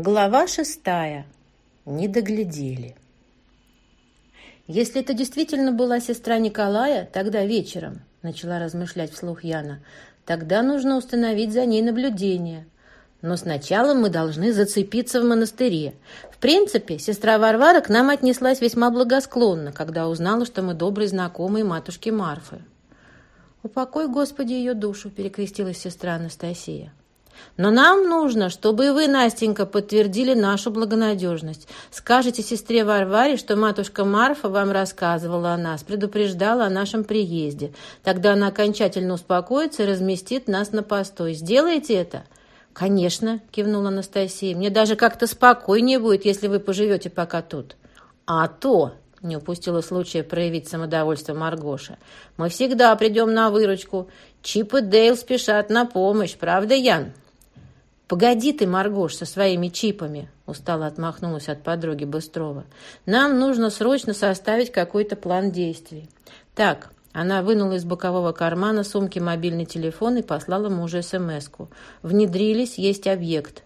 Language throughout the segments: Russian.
Глава шестая. Не доглядели. Если это действительно была сестра Николая, тогда вечером, начала размышлять вслух Яна, тогда нужно установить за ней наблюдение. Но сначала мы должны зацепиться в монастыре. В принципе, сестра Варвара к нам отнеслась весьма благосклонно, когда узнала, что мы добрые знакомые матушки Марфы. «Упокой, Господи, ее душу», — перекрестилась сестра Анастасия. Но нам нужно, чтобы вы, Настенька, подтвердили нашу благонадежность. Скажите сестре Варваре, что матушка Марфа вам рассказывала о нас, предупреждала о нашем приезде. Тогда она окончательно успокоится и разместит нас на постой. Сделаете это?» «Конечно», — кивнула Анастасия. «Мне даже как-то спокойнее будет, если вы поживете пока тут». «А то», — не упустила случая проявить самодовольство Маргоша, «мы всегда придем на выручку. Чип и Дейл спешат на помощь, правда, Ян?» «Погоди ты, Маргош, со своими чипами!» Устало отмахнулась от подруги Быстрова. «Нам нужно срочно составить какой-то план действий. Так, она вынула из бокового кармана сумки мобильный телефон и послала мужу СМС-ку. «Внедрились, есть объект.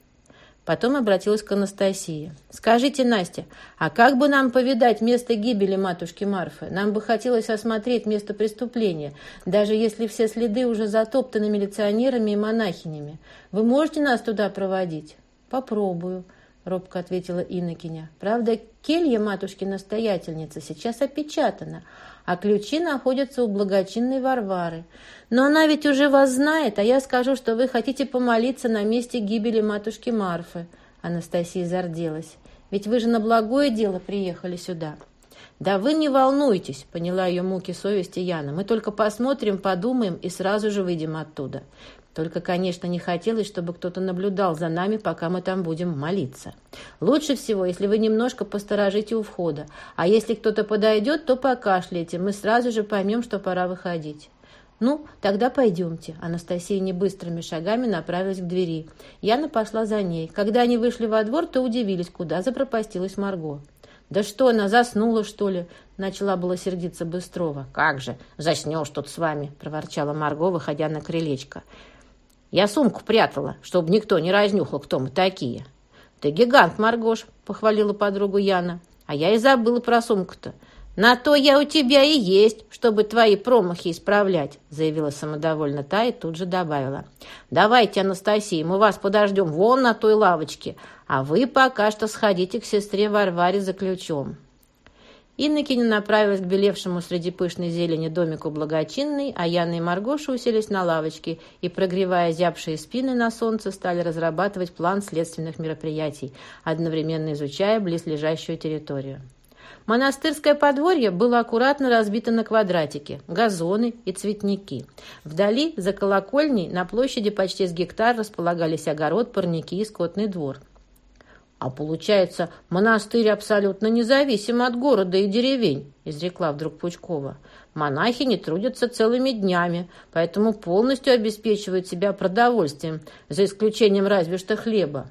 Потом обратилась к Анастасии. «Скажите, Настя, а как бы нам повидать место гибели матушки Марфы? Нам бы хотелось осмотреть место преступления, даже если все следы уже затоптаны милиционерами и монахинями. Вы можете нас туда проводить?» «Попробую», — робко ответила Иннокеня. «Правда, келья матушки-настоятельницы сейчас опечатана, а ключи находятся у благочинной Варвары. Но она ведь уже вас знает, а я скажу, что вы хотите помолиться на месте гибели матушки Марфы». Анастасия зарделась. «Ведь вы же на благое дело приехали сюда». «Да вы не волнуйтесь», — поняла ее муки совести Яна. «Мы только посмотрим, подумаем и сразу же выйдем оттуда. Только, конечно, не хотелось, чтобы кто-то наблюдал за нами, пока мы там будем молиться. Лучше всего, если вы немножко посторожите у входа, а если кто-то подойдет, то покашляйте, мы сразу же поймем, что пора выходить. «Ну, тогда пойдемте». Анастасия небыстрыми шагами направилась к двери. Яна пошла за ней. Когда они вышли во двор, то удивились, куда запропастилась Марго. «Да что она, заснула, что ли?» Начала было сердиться Быстрова. «Как же, заснешь тут с вами!» проворчала Марго, выходя на крылечко. Я сумку прятала, чтобы никто не разнюхал, кто мы такие. Ты гигант, Маргош, похвалила подругу Яна. А я и забыла про сумку-то. На то я у тебя и есть, чтобы твои промахи исправлять, заявила самодовольно та и тут же добавила. Давайте, Анастасия, мы вас подождем вон на той лавочке, а вы пока что сходите к сестре Варваре за ключом. Иннокене направилась к белевшему среди пышной зелени домику благочинной, а Яна и Маргоша уселись на лавочке и, прогревая зябшие спины на солнце, стали разрабатывать план следственных мероприятий, одновременно изучая близлежащую территорию. Монастырское подворье было аккуратно разбито на квадратики, газоны и цветники. Вдали, за колокольней, на площади почти с гектар располагались огород, парники и скотный двор – «А получается, монастырь абсолютно независим от города и деревень», изрекла вдруг Пучкова. «Монахи не трудятся целыми днями, поэтому полностью обеспечивают себя продовольствием, за исключением разве что хлеба».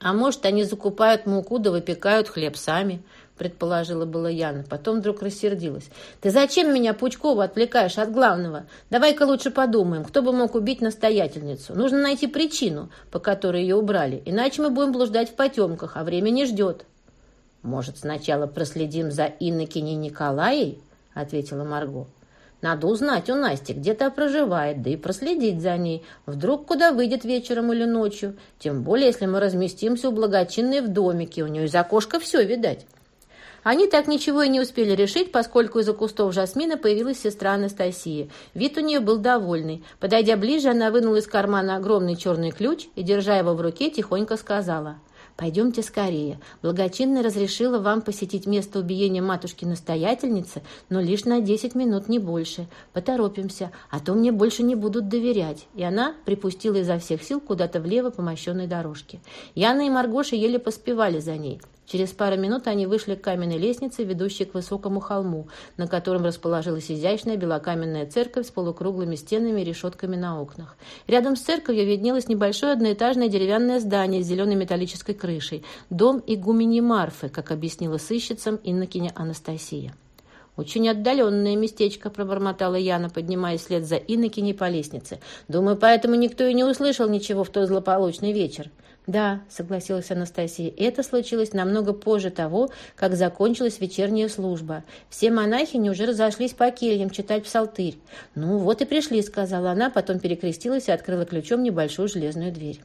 «А может, они закупают муку да выпекают хлеб сами», предположила была Яна. Потом вдруг рассердилась. «Ты зачем меня, Пучкова, отвлекаешь от главного? Давай-ка лучше подумаем, кто бы мог убить настоятельницу. Нужно найти причину, по которой ее убрали, иначе мы будем блуждать в потемках, а время не ждет». «Может, сначала проследим за Иннокеней Николаей?» — ответила Марго. «Надо узнать у Насти, где та проживает, да и проследить за ней. Вдруг куда выйдет вечером или ночью. Тем более, если мы разместимся у благочинной в домике. У нее из окошка все видать». Они так ничего и не успели решить, поскольку из-за кустов жасмина появилась сестра Анастасия. Вид у нее был довольный. Подойдя ближе, она вынула из кармана огромный черный ключ и, держа его в руке, тихонько сказала – «Пойдемте скорее. Благочинно разрешила вам посетить место убиения матушки-настоятельницы, но лишь на десять минут, не больше. Поторопимся, а то мне больше не будут доверять». И она припустила изо всех сил куда-то влево по мощенной дорожке. Яна и Маргоша еле поспевали за ней. Через пару минут они вышли к каменной лестнице, ведущей к высокому холму, на котором расположилась изящная белокаменная церковь с полукруглыми стенами и решетками на окнах. Рядом с церковью виднелось небольшое одноэтажное деревянное здание с зеленой металлической крышей. Дом игумени Марфы, как объяснила сыщицам Иннокеня Анастасия. «Очень отдаленное местечко», — пробормотала Яна, поднимаясь вслед за Иннокеней по лестнице. «Думаю, поэтому никто и не услышал ничего в тот злополучный вечер». «Да», — согласилась Анастасия, — «это случилось намного позже того, как закончилась вечерняя служба. Все монахини уже разошлись по кельям читать псалтырь. Ну, вот и пришли», — сказала она, потом перекрестилась и открыла ключом небольшую железную дверь.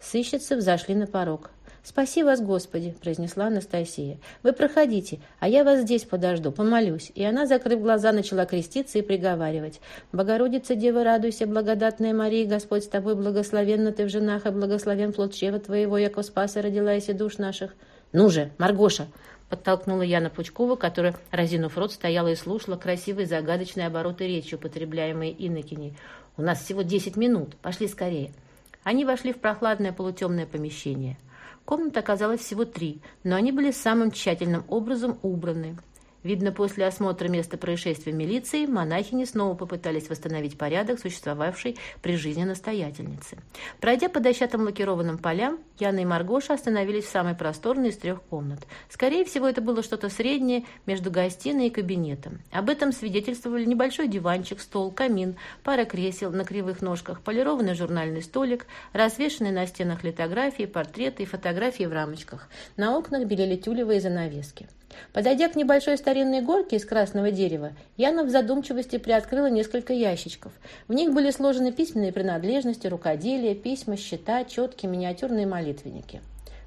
Сыщицы взошли на порог. «Спаси вас, Господи!» – произнесла Анастасия. «Вы проходите, а я вас здесь подожду, помолюсь». И она, закрыв глаза, начала креститься и приговаривать. «Богородица, Дева, радуйся, благодатная Мария, Господь с тобой, благословенна ты в женах, и благословен плод чрева твоего, яко спаса родилась и душ наших». «Ну же, Маргоша!» – подтолкнула Яна Пучкова, которая, разинув рот, стояла и слушала красивые загадочные обороты речи, употребляемые Иннокеней. «У нас всего десять минут. Пошли скорее». Они вошли в прохладное полутемное помещение – Комнат оказалось всего три, но они были самым тщательным образом убраны. Видно, после осмотра места происшествия милиции монахини снова попытались восстановить порядок, существовавший при жизни настоятельницы. Пройдя по дощатым лакированным полям, Яна и Маргоша остановились в самой просторной из трех комнат. Скорее всего, это было что-то среднее между гостиной и кабинетом. Об этом свидетельствовали небольшой диванчик, стол, камин, пара кресел на кривых ножках, полированный журнальный столик, развешанные на стенах литографии, портреты и фотографии в рамочках. На окнах белели тюлевые занавески. Подойдя к небольшой старинной горке из красного дерева, Яна в задумчивости приоткрыла несколько ящичков. В них были сложены письменные принадлежности, рукоделия, письма, счета, четки, миниатюрные молитвенники.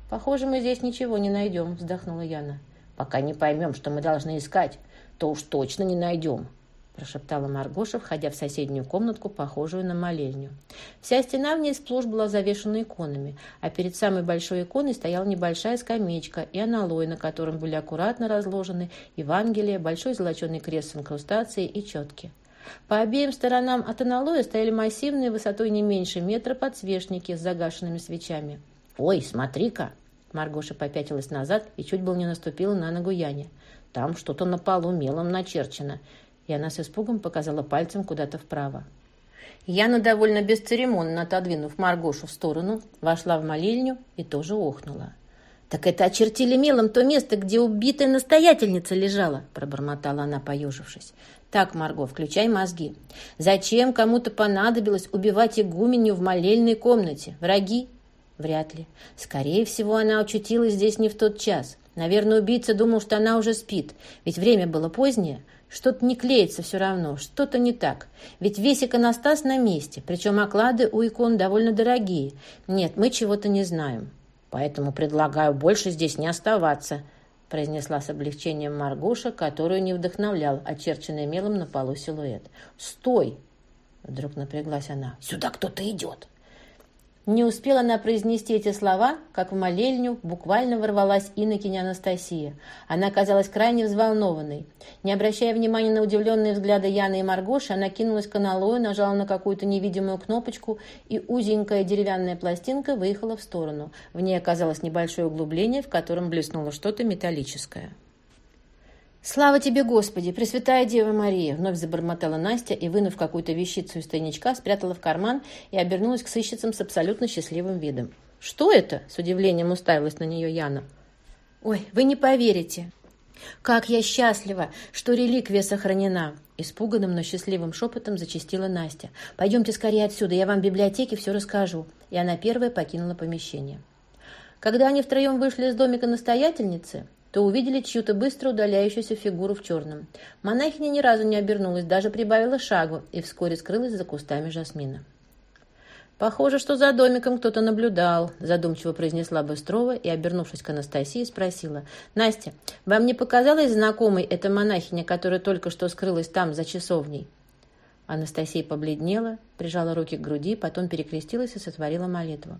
«Похоже, мы здесь ничего не найдем», — вздохнула Яна. «Пока не поймем, что мы должны искать, то уж точно не найдем», прошептала Маргоша, входя в соседнюю комнатку, похожую на молельню. Вся стена в ней сплошь была завешена иконами, а перед самой большой иконой стояла небольшая скамеечка и аналой, на котором были аккуратно разложены Евангелие, большой золоченый крест с инкрустацией и четки. По обеим сторонам от аналоя стояли массивные высотой не меньше метра подсвечники с загашенными свечами. «Ой, смотри-ка!» Маргоша попятилась назад и чуть было не наступила на ногу Яне. «Там что-то на полу мелом начерчено и она с испугом показала пальцем куда-то вправо. Яна, довольно бесцеремонно отодвинув Маргошу в сторону, вошла в молельню и тоже охнула. «Так это очертили мелом то место, где убитая настоятельница лежала», пробормотала она, поежившись. «Так, Марго, включай мозги. Зачем кому-то понадобилось убивать игуменю в молельной комнате? Враги? Вряд ли. Скорее всего, она очутилась здесь не в тот час. Наверное, убийца думал, что она уже спит, ведь время было позднее. Что-то не клеится все равно, что-то не так. Ведь весь иконостас на месте, причем оклады у икон довольно дорогие. Нет, мы чего-то не знаем. Поэтому предлагаю больше здесь не оставаться, произнесла с облегчением Маргоша, которую не вдохновлял очерченный мелом на полу силуэт. «Стой!» Вдруг напряглась она. «Сюда кто-то идет!» Не успела она произнести эти слова, как в молельню буквально ворвалась инокиня Анастасия. Она казалась крайне взволнованной. Не обращая внимания на удивленные взгляды Яны и Маргоши, она кинулась к аналою, нажала на какую-то невидимую кнопочку, и узенькая деревянная пластинка выехала в сторону. В ней оказалось небольшое углубление, в котором блеснуло что-то металлическое. «Слава тебе, Господи! Пресвятая Дева Мария!» Вновь забормотала Настя и, вынув какую-то вещицу из тайничка, спрятала в карман и обернулась к сыщицам с абсолютно счастливым видом. «Что это?» — с удивлением уставилась на нее Яна. «Ой, вы не поверите!» «Как я счастлива, что реликвия сохранена!» Испуганным, но счастливым шепотом зачастила Настя. «Пойдемте скорее отсюда, я вам в библиотеке все расскажу». И она первая покинула помещение. Когда они втроем вышли из домика настоятельницы, то увидели чью-то быстро удаляющуюся фигуру в черном. Монахиня ни разу не обернулась, даже прибавила шагу и вскоре скрылась за кустами жасмина. «Похоже, что за домиком кто-то наблюдал», – задумчиво произнесла Быстрова и, обернувшись к Анастасии, спросила. «Настя, вам не показалась знакомой эта монахиня, которая только что скрылась там, за часовней?» Анастасия побледнела, прижала руки к груди, потом перекрестилась и сотворила молитву.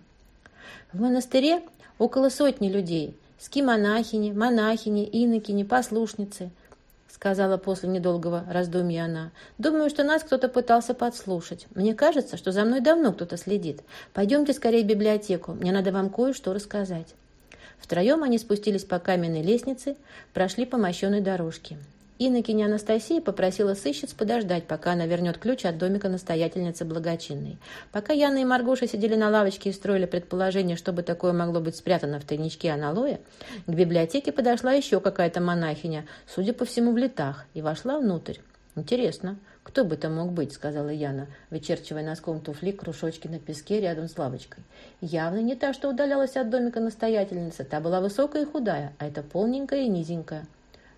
«В монастыре около сотни людей ски-монахини, монахини, инокини, послушницы», — сказала после недолгого раздумья она. «Думаю, что нас кто-то пытался подслушать. Мне кажется, что за мной давно кто-то следит. Пойдемте скорее в библиотеку. Мне надо вам кое-что рассказать». Втроем они спустились по каменной лестнице, прошли по мощенной дорожке. Иннокеня Анастасия попросила сыщиц подождать, пока она вернет ключ от домика настоятельницы благочинной. Пока Яна и Маргоша сидели на лавочке и строили предположение, чтобы такое могло быть спрятано в тайничке аналоя, к библиотеке подошла еще какая-то монахиня, судя по всему, в летах, и вошла внутрь. «Интересно, кто бы это мог быть?» — сказала Яна, вычерчивая носком туфли кружочки на песке рядом с лавочкой. «Явно не та, что удалялась от домика настоятельницы. Та была высокая и худая, а это полненькая и низенькая».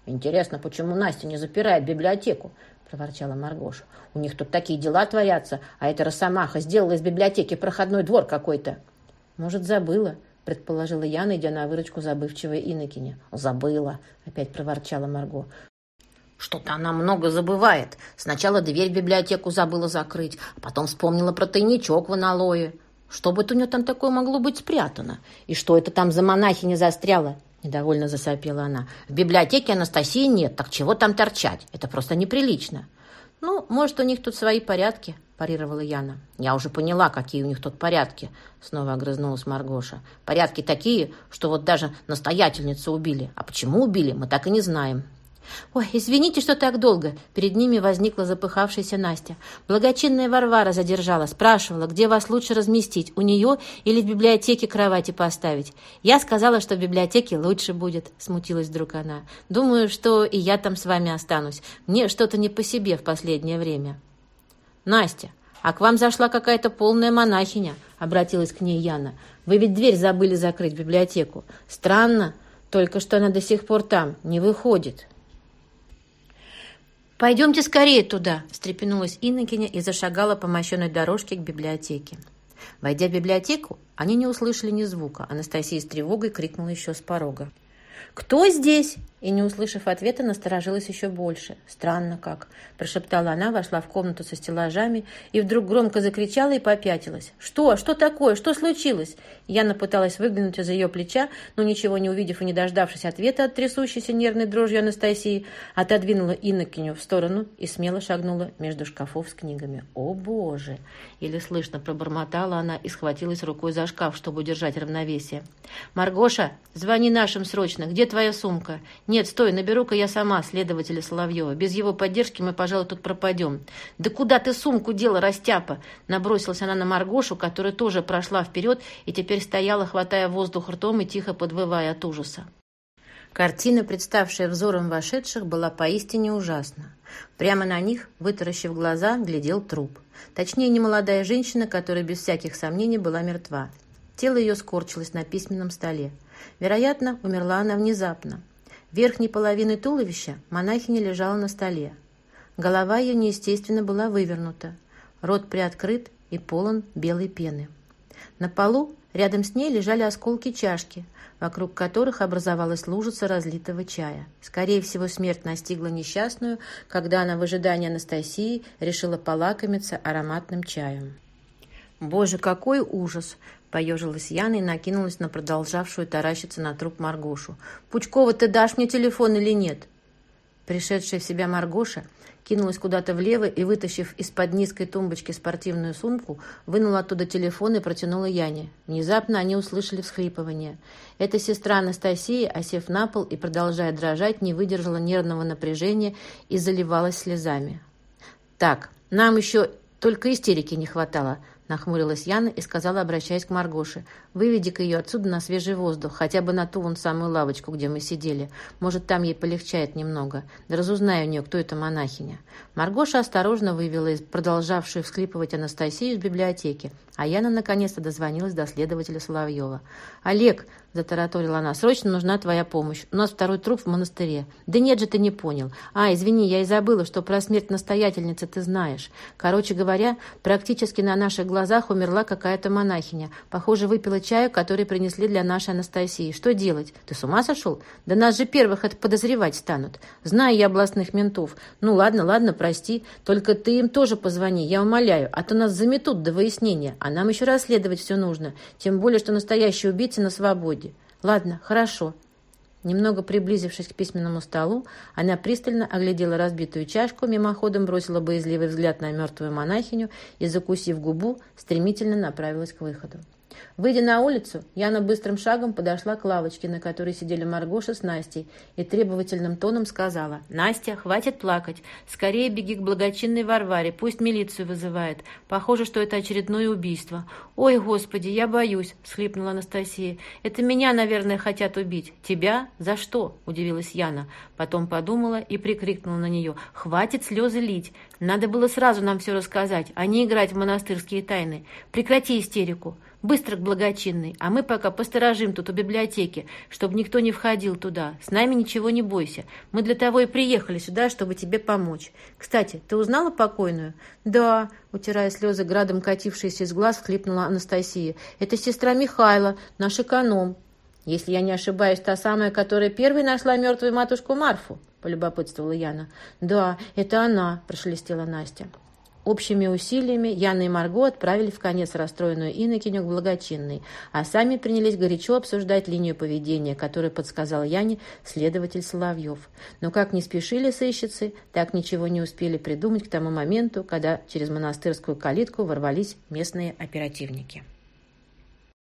«Интересно, почему Настя не запирает библиотеку?» — проворчала Маргоша. «У них тут такие дела творятся, а эта росомаха сделала из библиотеки проходной двор какой-то». «Может, забыла?» — предположила Яна, идя на выручку забывчивой Иннокене. «Забыла!» — опять проворчала Марго. Что-то она много забывает. Сначала дверь в библиотеку забыла закрыть, а потом вспомнила про тайничок в аналое. Что бы у нее там такое могло быть спрятано? И что это там за монахиня застряла? Недовольно засопела она. В библиотеке Анастасии нет, так чего там торчать? Это просто неприлично. Ну, может, у них тут свои порядки, парировала Яна. Я уже поняла, какие у них тут порядки, снова огрызнулась Маргоша. Порядки такие, что вот даже настоятельницу убили. А почему убили, мы так и не знаем. «Ой, извините, что так долго!» Перед ними возникла запыхавшаяся Настя. Благочинная Варвара задержала, спрашивала, где вас лучше разместить, у нее или в библиотеке кровати поставить. Я сказала, что в библиотеке лучше будет, смутилась вдруг она. Думаю, что и я там с вами останусь. Мне что-то не по себе в последнее время. Настя, а к вам зашла какая-то полная монахиня, обратилась к ней Яна. Вы ведь дверь забыли закрыть в библиотеку. Странно, только что она до сих пор там, не выходит. «Пойдемте скорее туда!» – встрепенулась Иннокеня и зашагала по мощенной дорожке к библиотеке. Войдя в библиотеку, они не услышали ни звука. Анастасия с тревогой крикнула еще с порога. «Кто здесь?» И, не услышав ответа, насторожилась еще больше. «Странно как!» – прошептала она, вошла в комнату со стеллажами и вдруг громко закричала и попятилась. «Что? Что такое? Что случилось?» Яна пыталась выглянуть из-за ее плеча, но, ничего не увидев и не дождавшись ответа от трясущейся нервной дрожью Анастасии, отодвинула Иннокеню в сторону и смело шагнула между шкафов с книгами. «О, Боже!» – еле слышно пробормотала она и схватилась рукой за шкаф, чтобы удержать равновесие. «Маргоша, звони нашим срочно! Где твоя сумка?» «Нет, стой, наберу-ка я сама следователя Соловьева. Без его поддержки мы, пожалуй, тут пропадем». «Да куда ты сумку дела, растяпа?» Набросилась она на Маргошу, которая тоже прошла вперед и теперь стояла, хватая воздух ртом и тихо подвывая от ужаса. Картина, представшая взором вошедших, была поистине ужасна. Прямо на них, вытаращив глаза, глядел труп. Точнее, немолодая женщина, которая без всяких сомнений была мертва. Тело ее скорчилось на письменном столе. Вероятно, умерла она внезапно. Верхней половины туловища монахиня лежала на столе. Голова ее неестественно была вывернута, рот приоткрыт и полон белой пены. На полу рядом с ней лежали осколки чашки, вокруг которых образовалась лужица разлитого чая. Скорее всего, смерть настигла несчастную, когда она в ожидании Анастасии решила полакомиться ароматным чаем. «Боже, какой ужас!» Поежилась Яна и накинулась на продолжавшую таращиться на труп Маргошу. «Пучкова, ты дашь мне телефон или нет?» Пришедшая в себя Маргоша кинулась куда-то влево и, вытащив из-под низкой тумбочки спортивную сумку, вынула оттуда телефон и протянула Яне. Внезапно они услышали всхлипывание. Эта сестра Анастасии, осев на пол и продолжая дрожать, не выдержала нервного напряжения и заливалась слезами. «Так, нам еще только истерики не хватало», Нахмурилась Яна и сказала, обращаясь к Маргоше. «Выведи-ка ее отсюда на свежий воздух, хотя бы на ту вон самую лавочку, где мы сидели. Может, там ей полегчает немного. Да разузнай у нее, кто эта монахиня». Маргоша осторожно вывела продолжавшую всклипывать Анастасию из библиотеки, а Яна наконец-то дозвонилась до следователя Соловьева. «Олег!» — затараторила она. «Срочно нужна твоя помощь. У нас второй труп в монастыре». «Да нет же, ты не понял. А, извини, я и забыла, что про смерть настоятельницы ты знаешь. Короче говоря, практически на наших глазах умерла какая-то монахиня. Похоже, выпила чаю, который принесли для нашей Анастасии. Что делать? Ты с ума сошел? Да нас же первых это подозревать станут. Знаю я областных ментов. Ну ладно, ладно, прости. Только ты им тоже позвони, я умоляю, а то нас заметут до выяснения. А нам еще расследовать все нужно. Тем более, что настоящий убийца на свободе. Ладно, хорошо. Немного приблизившись к письменному столу, она пристально оглядела разбитую чашку, мимоходом бросила боязливый взгляд на мертвую монахиню и, закусив губу, стремительно направилась к выходу. Выйдя на улицу, Яна быстрым шагом подошла к лавочке, на которой сидели Маргоша с Настей, и требовательным тоном сказала, «Настя, хватит плакать. Скорее беги к благочинной Варваре, пусть милицию вызывает. Похоже, что это очередное убийство». «Ой, Господи, я боюсь», — схлипнула Анастасия. «Это меня, наверное, хотят убить». «Тебя? За что?» — удивилась Яна. Потом подумала и прикрикнула на нее. «Хватит слезы лить. Надо было сразу нам все рассказать, а не играть в монастырские тайны. Прекрати истерику». Быстро к благочинной, а мы пока посторожим тут у библиотеки, чтобы никто не входил туда. С нами ничего не бойся. Мы для того и приехали сюда, чтобы тебе помочь. Кстати, ты узнала покойную? Да, утирая слезы градом катившиеся из глаз, хлипнула Анастасия. Это сестра Михайла, наш эконом. Если я не ошибаюсь, та самая, которая первой нашла мертвую матушку Марфу, полюбопытствовала Яна. Да, это она, прошелестела Настя. Общими усилиями Яна и Марго отправили в конец расстроенную Иннокеню к благочинной, а сами принялись горячо обсуждать линию поведения, которую подсказал Яне следователь Соловьев. Но как не спешили сыщицы, так ничего не успели придумать к тому моменту, когда через монастырскую калитку ворвались местные оперативники.